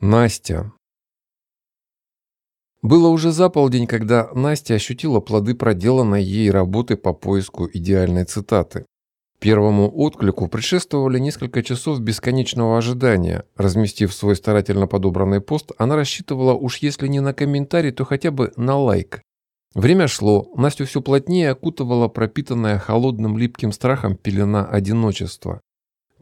Настя. Было уже за полдень, когда Настя ощутила плоды проделанной ей работы по поиску идеальной цитаты. Первому отклику предшествовали несколько часов бесконечного ожидания. Разместив свой старательно подобранный пост, она рассчитывала уж если не на комментарий, то хотя бы на лайк. Время шло, Настю все плотнее окутывала пропитанная холодным липким страхом пелена одиночества.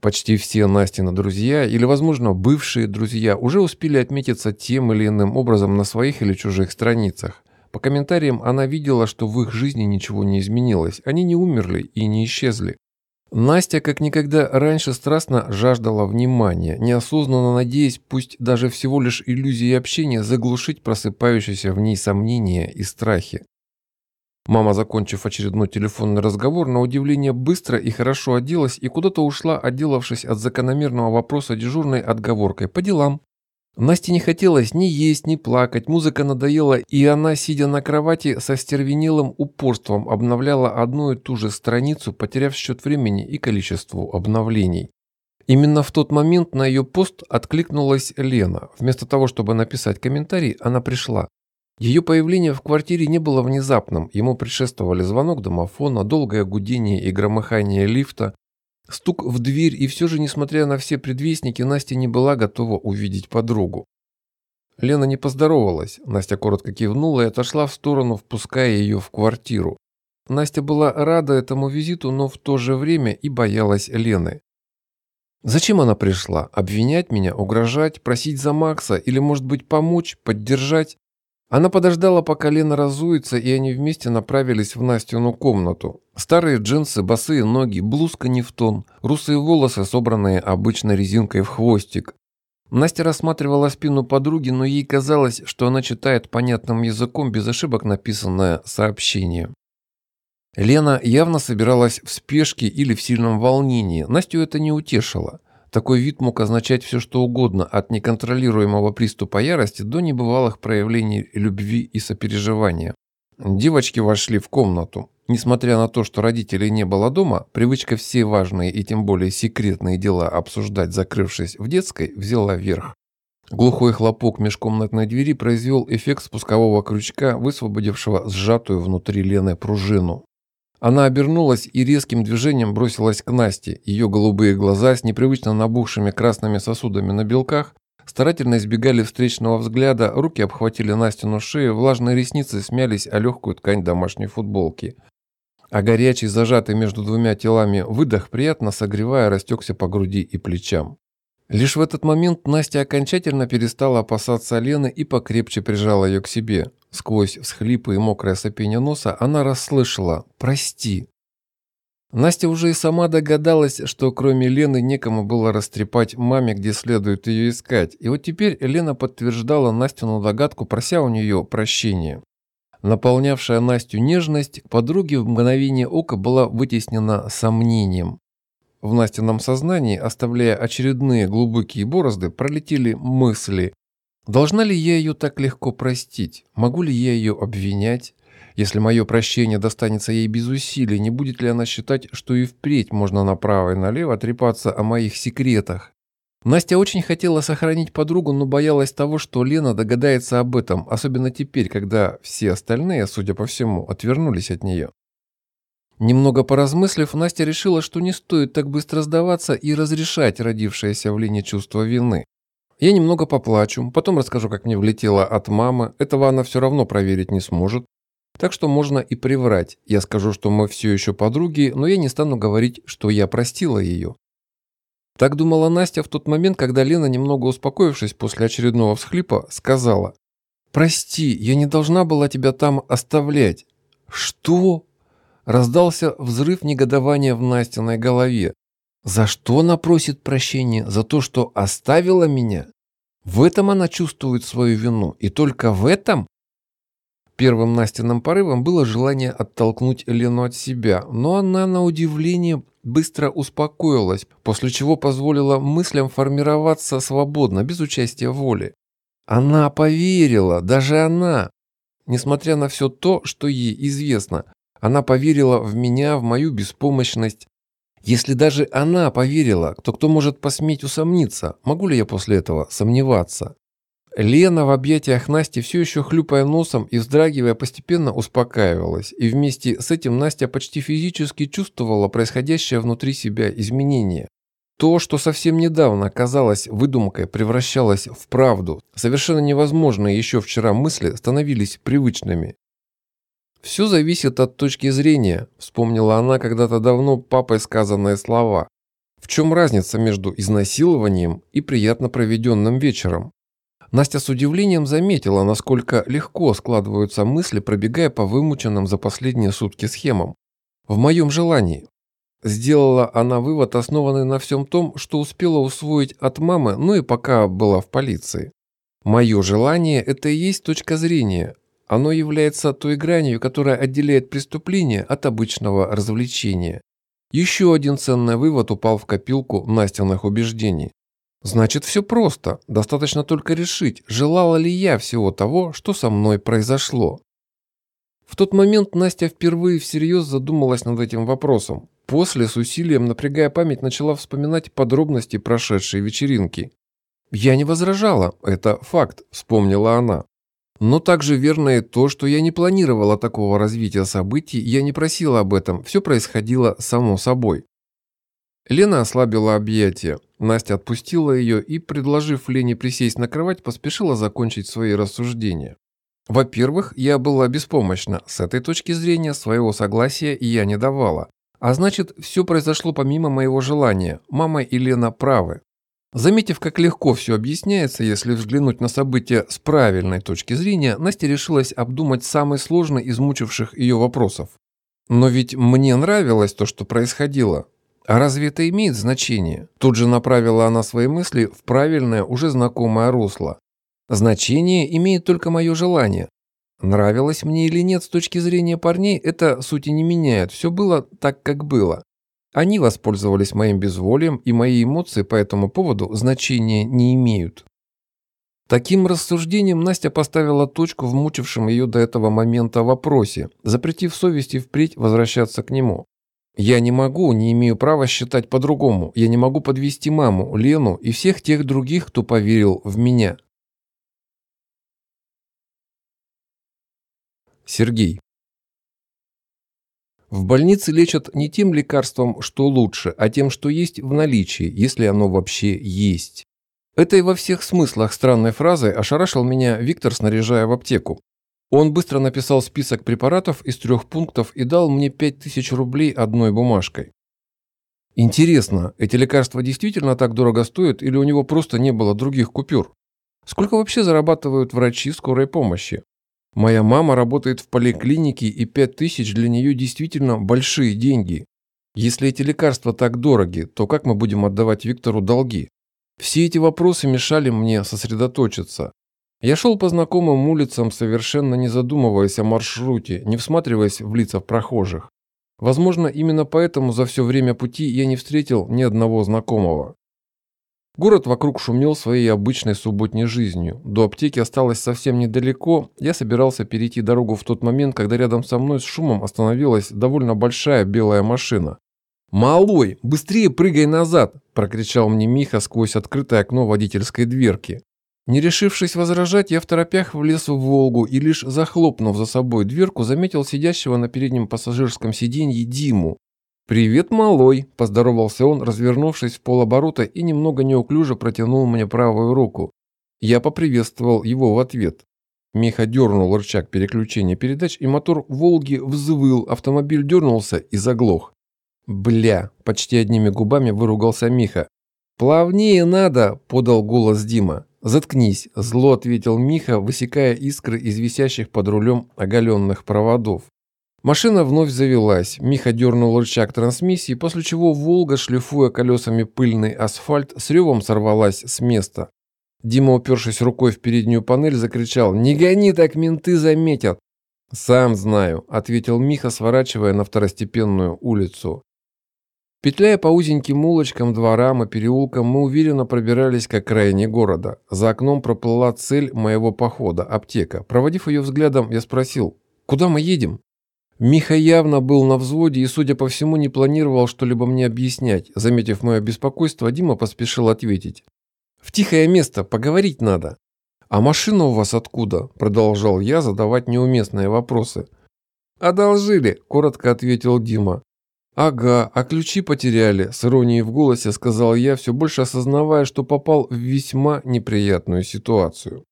Почти все Настины друзья или, возможно, бывшие друзья уже успели отметиться тем или иным образом на своих или чужих страницах. По комментариям она видела, что в их жизни ничего не изменилось, они не умерли и не исчезли. Настя, как никогда раньше, страстно жаждала внимания, неосознанно надеясь, пусть даже всего лишь иллюзией общения, заглушить просыпающиеся в ней сомнения и страхи. Мама, закончив очередной телефонный разговор, на удивление быстро и хорошо оделась и куда-то ушла, отделавшись от закономерного вопроса дежурной отговоркой «по делам». Насте не хотелось ни есть, ни плакать, музыка надоела, и она, сидя на кровати, со стервенелым упорством обновляла одну и ту же страницу, потеряв счет времени и количеству обновлений. Именно в тот момент на ее пост откликнулась Лена. Вместо того, чтобы написать комментарий, она пришла. Ее появление в квартире не было внезапным, ему предшествовали звонок домофона, долгое гудение и громыхание лифта, стук в дверь, и все же, несмотря на все предвестники, Настя не была готова увидеть подругу. Лена не поздоровалась, Настя коротко кивнула и отошла в сторону, впуская ее в квартиру. Настя была рада этому визиту, но в то же время и боялась Лены. Зачем она пришла? Обвинять меня, угрожать, просить за Макса или, может быть, помочь, поддержать? Она подождала, пока Лена разуется, и они вместе направились в Настину комнату. Старые джинсы, босые ноги, блузка не в тон, русые волосы, собранные обычно резинкой в хвостик. Настя рассматривала спину подруги, но ей казалось, что она читает понятным языком без ошибок написанное сообщение. Лена явно собиралась в спешке или в сильном волнении. Настю это не утешило. Такой вид мог означать все что угодно, от неконтролируемого приступа ярости до небывалых проявлений любви и сопереживания. Девочки вошли в комнату. Несмотря на то, что родителей не было дома, привычка все важные и тем более секретные дела обсуждать, закрывшись в детской, взяла верх. Глухой хлопок межкомнатной двери произвел эффект спускового крючка, высвободившего сжатую внутри Лены пружину. Она обернулась и резким движением бросилась к Насте. Ее голубые глаза с непривычно набухшими красными сосудами на белках старательно избегали встречного взгляда, руки обхватили Настину шею, влажные ресницы смялись о легкую ткань домашней футболки. А горячий, зажатый между двумя телами выдох, приятно согревая, растекся по груди и плечам. Лишь в этот момент Настя окончательно перестала опасаться Лены и покрепче прижала ее к себе. Сквозь всхлипы и мокрое сопение носа она расслышала «Прости». Настя уже и сама догадалась, что кроме Лены некому было растрепать маме, где следует ее искать. И вот теперь Лена подтверждала Настину догадку, прося у нее прощения. Наполнявшая Настю нежность к подруге в мгновение ока была вытеснена сомнением. В Настином сознании, оставляя очередные глубокие борозды, пролетели мысли. Должна ли я ее так легко простить? Могу ли я ее обвинять? Если мое прощение достанется ей без усилий, не будет ли она считать, что и впредь можно направо и налево трепаться о моих секретах? Настя очень хотела сохранить подругу, но боялась того, что Лена догадается об этом, особенно теперь, когда все остальные, судя по всему, отвернулись от нее. Немного поразмыслив, Настя решила, что не стоит так быстро сдаваться и разрешать родившееся в Лене чувство вины. Я немного поплачу, потом расскажу, как мне влетело от мамы, этого она все равно проверить не сможет. Так что можно и приврать. Я скажу, что мы все еще подруги, но я не стану говорить, что я простила ее. Так думала Настя в тот момент, когда Лена, немного успокоившись после очередного всхлипа, сказала «Прости, я не должна была тебя там оставлять». «Что?» Раздался взрыв негодования в Настиной голове. За что она просит прощения? За то, что оставила меня? В этом она чувствует свою вину. И только в этом? Первым Настиным порывом было желание оттолкнуть Лену от себя, но она, на удивление, быстро успокоилась, после чего позволила мыслям формироваться свободно, без участия воли. Она поверила, даже она. Несмотря на все то, что ей известно, она поверила в меня, в мою беспомощность. Если даже она поверила, то кто может посметь усомниться, могу ли я после этого сомневаться? Лена в объятиях Насти, все еще хлюпая носом и вздрагивая, постепенно успокаивалась, и вместе с этим Настя почти физически чувствовала происходящее внутри себя изменение. То, что совсем недавно казалось выдумкой, превращалось в правду. Совершенно невозможные еще вчера мысли становились привычными. «Все зависит от точки зрения», – вспомнила она когда-то давно папой сказанные слова. В чем разница между изнасилованием и приятно проведенным вечером? Настя с удивлением заметила, насколько легко складываются мысли, пробегая по вымученным за последние сутки схемам. В моем желании. Сделала она вывод, основанный на всем том, что успела усвоить от мамы, ну и пока была в полиции. Мое желание – это и есть точка зрения. Оно является той гранью, которая отделяет преступление от обычного развлечения. Еще один ценный вывод упал в копилку Настиных убеждений. Значит, все просто. Достаточно только решить, желала ли я всего того, что со мной произошло. В тот момент Настя впервые всерьез задумалась над этим вопросом. После, с усилием напрягая память, начала вспоминать подробности прошедшей вечеринки. «Я не возражала, это факт», – вспомнила она. Но также верно и то, что я не планировала такого развития событий, я не просила об этом, все происходило само собой. Лена ослабила объятия. Настя отпустила ее и, предложив Лене присесть на кровать, поспешила закончить свои рассуждения. Во-первых, я была беспомощна. С этой точки зрения своего согласия я не давала. А значит, все произошло помимо моего желания. Мама и Лена правы. Заметив, как легко все объясняется, если взглянуть на события с правильной точки зрения, Настя решилась обдумать самый сложный из мучивших ее вопросов. Но ведь мне нравилось то, что происходило. А разве это имеет значение? Тут же направила она свои мысли в правильное, уже знакомое русло. Значение имеет только мое желание. Нравилось мне или нет с точки зрения парней, это сути не меняет. Все было так, как было. Они воспользовались моим безволием, и мои эмоции по этому поводу значения не имеют. Таким рассуждением Настя поставила точку в мучившем ее до этого момента вопросе, запретив совести впредь возвращаться к нему. Я не могу, не имею права считать по-другому. Я не могу подвести маму, Лену и всех тех других, кто поверил в меня. Сергей. В больнице лечат не тем лекарством, что лучше, а тем, что есть в наличии, если оно вообще есть. Этой во всех смыслах странной фразой ошарашил меня Виктор, снаряжая в аптеку. Он быстро написал список препаратов из трех пунктов и дал мне 5000 рублей одной бумажкой. Интересно, эти лекарства действительно так дорого стоят или у него просто не было других купюр? Сколько вообще зарабатывают врачи скорой помощи? Моя мама работает в поликлинике и 5000 для нее действительно большие деньги. Если эти лекарства так дороги, то как мы будем отдавать Виктору долги? Все эти вопросы мешали мне сосредоточиться. Я шел по знакомым улицам, совершенно не задумываясь о маршруте, не всматриваясь в лица прохожих. Возможно, именно поэтому за все время пути я не встретил ни одного знакомого. Город вокруг шумел своей обычной субботней жизнью. До аптеки осталось совсем недалеко. Я собирался перейти дорогу в тот момент, когда рядом со мной с шумом остановилась довольно большая белая машина. «Малой, быстрее прыгай назад!» – прокричал мне Миха сквозь открытое окно водительской дверки. Не решившись возражать, я в торопях влез в «Волгу» и лишь захлопнув за собой дверку, заметил сидящего на переднем пассажирском сиденье Диму. «Привет, малой!» – поздоровался он, развернувшись в полоборота и немного неуклюже протянул мне правую руку. Я поприветствовал его в ответ. Миха дернул рычаг переключения передач, и мотор «Волги» взвыл, автомобиль дернулся и заглох. «Бля!» – почти одними губами выругался Миха. «Плавнее надо!» – подал голос Дима. «Заткнись», – зло ответил Миха, высекая искры из висящих под рулем оголенных проводов. Машина вновь завелась. Миха дернул рычаг трансмиссии, после чего «Волга», шлифуя колесами пыльный асфальт, с ревом сорвалась с места. Дима, упершись рукой в переднюю панель, закричал «Не гони так, менты заметят!» «Сам знаю», – ответил Миха, сворачивая на второстепенную улицу. Петляя по узеньким улочкам, дворам и переулкам, мы уверенно пробирались к окраине города. За окном проплыла цель моего похода – аптека. Проводив ее взглядом, я спросил, куда мы едем? Миха явно был на взводе и, судя по всему, не планировал что-либо мне объяснять. Заметив мое беспокойство, Дима поспешил ответить. «В тихое место, поговорить надо». «А машина у вас откуда?» – продолжал я задавать неуместные вопросы. «Одолжили», – коротко ответил Дима. «Ага, а ключи потеряли», – с иронией в голосе сказал я, все больше осознавая, что попал в весьма неприятную ситуацию.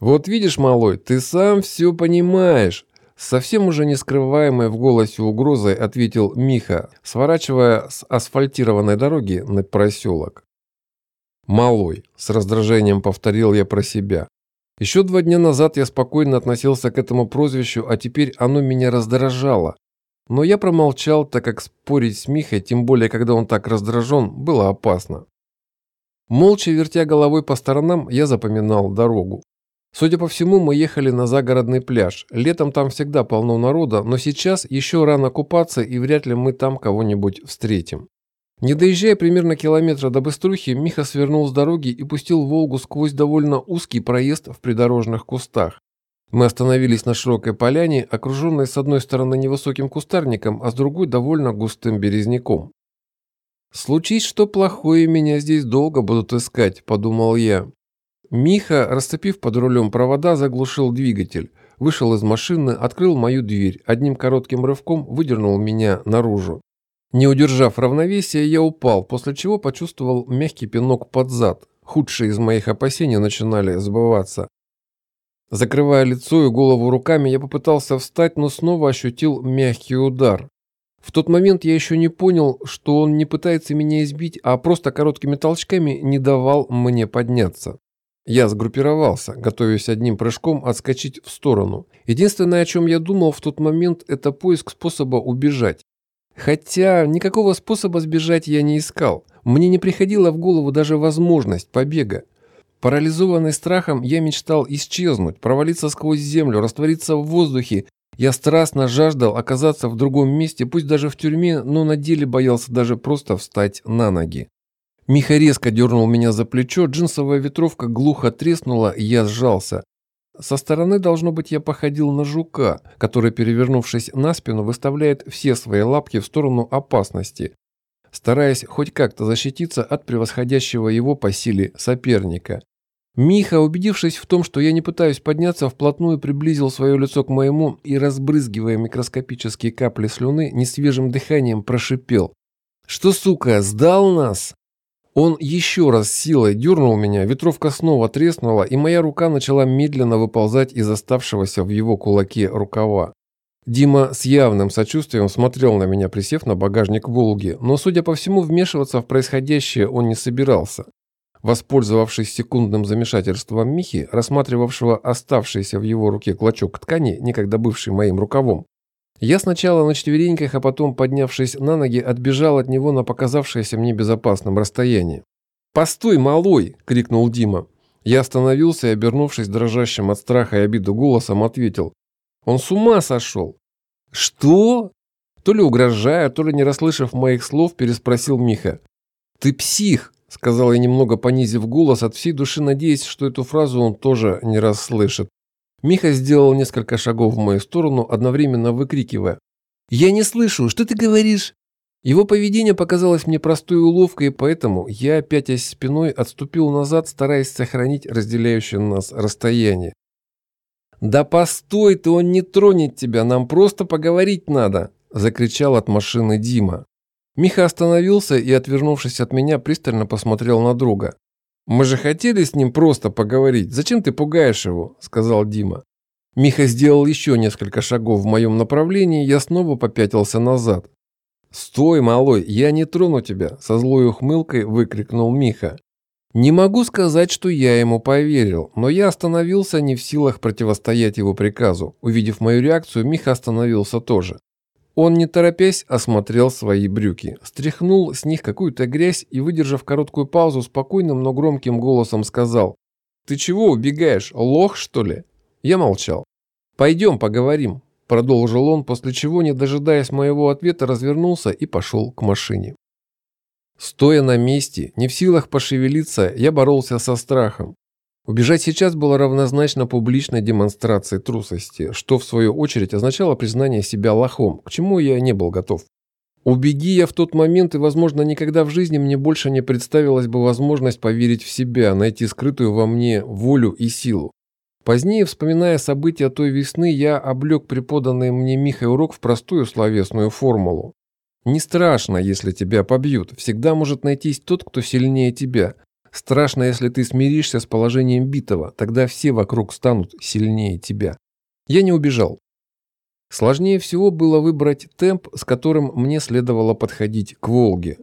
«Вот видишь, малой, ты сам все понимаешь», – совсем уже не скрываемой в голосе угрозой ответил Миха, сворачивая с асфальтированной дороги на проселок. «Малой», – с раздражением повторил я про себя. Еще два дня назад я спокойно относился к этому прозвищу, а теперь оно меня раздражало. Но я промолчал, так как спорить с Михой, тем более когда он так раздражен, было опасно. Молча вертя головой по сторонам, я запоминал дорогу. Судя по всему, мы ехали на загородный пляж. Летом там всегда полно народа, но сейчас еще рано купаться и вряд ли мы там кого-нибудь встретим. Не доезжая примерно километра до Быструхи, Миха свернул с дороги и пустил «Волгу» сквозь довольно узкий проезд в придорожных кустах. Мы остановились на широкой поляне, окруженной с одной стороны невысоким кустарником, а с другой довольно густым березняком. «Случись что плохое, меня здесь долго будут искать», – подумал я. Миха, расцепив под рулем провода, заглушил двигатель, вышел из машины, открыл мою дверь, одним коротким рывком выдернул меня наружу. Не удержав равновесия, я упал, после чего почувствовал мягкий пинок под зад. Худшие из моих опасений начинали сбываться. Закрывая лицо и голову руками, я попытался встать, но снова ощутил мягкий удар. В тот момент я еще не понял, что он не пытается меня избить, а просто короткими толчками не давал мне подняться. Я сгруппировался, готовясь одним прыжком отскочить в сторону. Единственное, о чем я думал в тот момент, это поиск способа убежать. Хотя никакого способа сбежать я не искал. Мне не приходила в голову даже возможность побега. Парализованный страхом, я мечтал исчезнуть, провалиться сквозь землю, раствориться в воздухе. Я страстно жаждал оказаться в другом месте, пусть даже в тюрьме, но на деле боялся даже просто встать на ноги. Миха резко дернул меня за плечо, джинсовая ветровка глухо треснула, и я сжался. Со стороны, должно быть, я походил на жука, который, перевернувшись на спину, выставляет все свои лапки в сторону опасности, стараясь хоть как-то защититься от превосходящего его по силе соперника. Миха, убедившись в том, что я не пытаюсь подняться, вплотную приблизил свое лицо к моему и, разбрызгивая микроскопические капли слюны, несвежим дыханием прошипел. «Что, сука, сдал нас?» Он еще раз силой дернул меня, ветровка снова треснула, и моя рука начала медленно выползать из оставшегося в его кулаке рукава. Дима с явным сочувствием смотрел на меня, присев на багажник «Волги», но, судя по всему, вмешиваться в происходящее он не собирался. Воспользовавшись секундным замешательством Михи, рассматривавшего оставшийся в его руке клочок ткани, некогда бывший моим рукавом, я сначала на четвереньках, а потом, поднявшись на ноги, отбежал от него на показавшееся мне безопасном расстоянии. «Постой, малой!» – крикнул Дима. Я остановился и, обернувшись дрожащим от страха и обиды голосом, ответил. «Он с ума сошел!» «Что?» То ли угрожая, то ли не расслышав моих слов, переспросил Миха. «Ты псих!» – сказал я немного понизив голос, от всей души надеясь, что эту фразу он тоже не расслышит. Миха сделал несколько шагов в мою сторону, одновременно выкрикивая. «Я не слышу, что ты говоришь?» Его поведение показалось мне простой уловкой, поэтому я, пятясь спиной, отступил назад, стараясь сохранить разделяющее нас расстояние. «Да постой ты, он не тронет тебя, нам просто поговорить надо!» – закричал от машины Дима. Миха остановился и, отвернувшись от меня, пристально посмотрел на друга. «Мы же хотели с ним просто поговорить. Зачем ты пугаешь его?» – сказал Дима. Миха сделал еще несколько шагов в моем направлении, я снова попятился назад. «Стой, малой, я не трону тебя!» – со злой ухмылкой выкрикнул Миха. Не могу сказать, что я ему поверил, но я остановился не в силах противостоять его приказу. Увидев мою реакцию, Миха остановился тоже. Он, не торопясь, осмотрел свои брюки, стряхнул с них какую-то грязь и, выдержав короткую паузу, спокойным, но громким голосом сказал «Ты чего убегаешь, лох, что ли?» Я молчал. «Пойдем поговорим», – продолжил он, после чего, не дожидаясь моего ответа, развернулся и пошел к машине. Стоя на месте, не в силах пошевелиться, я боролся со страхом. Убежать сейчас было равнозначно публичной демонстрации трусости, что в свою очередь означало признание себя лохом, к чему я не был готов. Убеги я в тот момент, и, возможно, никогда в жизни мне больше не представилась бы возможность поверить в себя, найти скрытую во мне волю и силу. Позднее, вспоминая события той весны, я облег преподанный мне Михой урок в простую словесную формулу. Не страшно, если тебя побьют. Всегда может найтись тот, кто сильнее тебя. Страшно, если ты смиришься с положением битого. Тогда все вокруг станут сильнее тебя. Я не убежал. Сложнее всего было выбрать темп, с которым мне следовало подходить к Волге.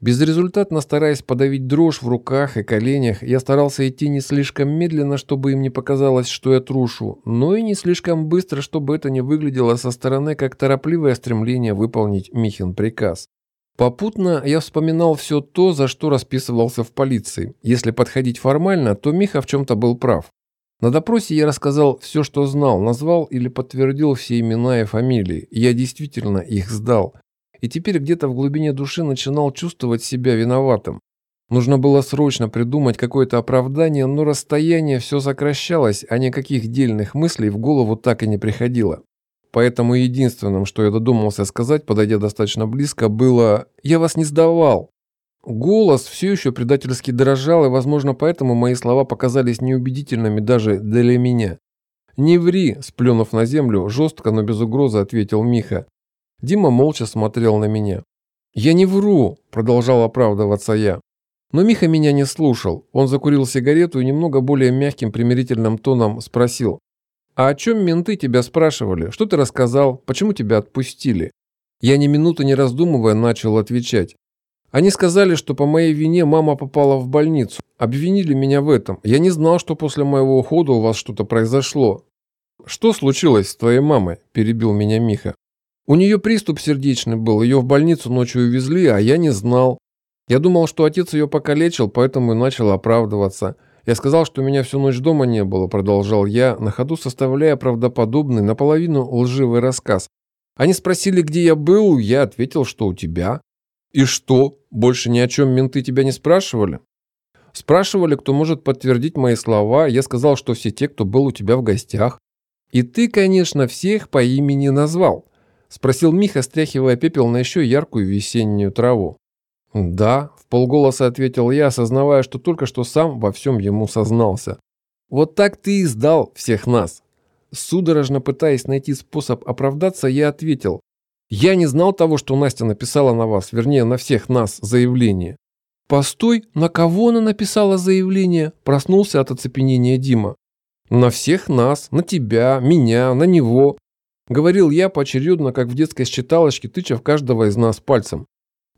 Безрезультатно стараясь подавить дрожь в руках и коленях, я старался идти не слишком медленно, чтобы им не показалось, что я трушу, но и не слишком быстро, чтобы это не выглядело со стороны как торопливое стремление выполнить Михин приказ. Попутно я вспоминал все то, за что расписывался в полиции. Если подходить формально, то Миха в чем-то был прав. На допросе я рассказал все, что знал, назвал или подтвердил все имена и фамилии. Я действительно их сдал и теперь где-то в глубине души начинал чувствовать себя виноватым. Нужно было срочно придумать какое-то оправдание, но расстояние все сокращалось, а никаких дельных мыслей в голову так и не приходило. Поэтому единственным, что я додумался сказать, подойдя достаточно близко, было «Я вас не сдавал». Голос все еще предательски дрожал, и, возможно, поэтому мои слова показались неубедительными даже для меня. «Не ври», – сплюнув на землю, жестко, но без угрозы ответил Миха. Дима молча смотрел на меня. «Я не вру», – продолжал оправдываться я. Но Миха меня не слушал. Он закурил сигарету и немного более мягким примирительным тоном спросил. «А о чем менты тебя спрашивали? Что ты рассказал? Почему тебя отпустили?» Я ни минуты не раздумывая начал отвечать. Они сказали, что по моей вине мама попала в больницу. Обвинили меня в этом. Я не знал, что после моего ухода у вас что-то произошло. «Что случилось с твоей мамой?» – перебил меня Миха. У нее приступ сердечный был, ее в больницу ночью увезли, а я не знал. Я думал, что отец ее покалечил, поэтому и начал оправдываться. Я сказал, что меня всю ночь дома не было, продолжал я, на ходу составляя правдоподобный, наполовину лживый рассказ. Они спросили, где я был, я ответил, что у тебя. И что, больше ни о чем менты тебя не спрашивали? Спрашивали, кто может подтвердить мои слова, я сказал, что все те, кто был у тебя в гостях. И ты, конечно, всех по имени назвал. Спросил Миха, стряхивая пепел на еще яркую весеннюю траву. «Да», – полголоса ответил я, осознавая, что только что сам во всем ему сознался. «Вот так ты и сдал всех нас». Судорожно пытаясь найти способ оправдаться, я ответил. «Я не знал того, что Настя написала на вас, вернее, на всех нас, заявление». «Постой, на кого она написала заявление?» – проснулся от оцепенения Дима. «На всех нас, на тебя, меня, на него. Говорил я поочередно, как в детской считалочке, тыча в каждого из нас пальцем.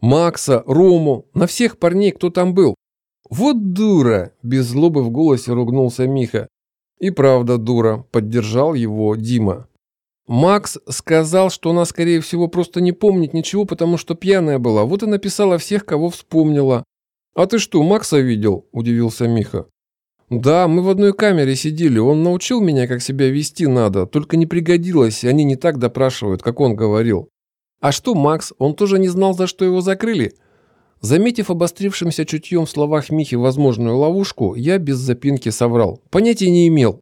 Макса, Рому, на всех парней, кто там был. Вот дура, без злобы в голосе ругнулся Миха. И правда дура, поддержал его Дима. Макс сказал, что она, скорее всего, просто не помнит ничего, потому что пьяная была. Вот и написала всех, кого вспомнила. «А ты что, Макса видел?» – удивился Миха. «Да, мы в одной камере сидели. Он научил меня, как себя вести надо. Только не пригодилось, они не так допрашивают, как он говорил». «А что, Макс? Он тоже не знал, за что его закрыли?» Заметив обострившимся чутьем в словах Михи возможную ловушку, я без запинки соврал. Понятия не имел.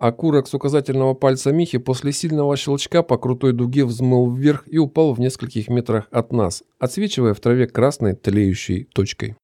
Окурок с указательного пальца Михи после сильного щелчка по крутой дуге взмыл вверх и упал в нескольких метрах от нас, отсвечивая в траве красной тлеющей точкой.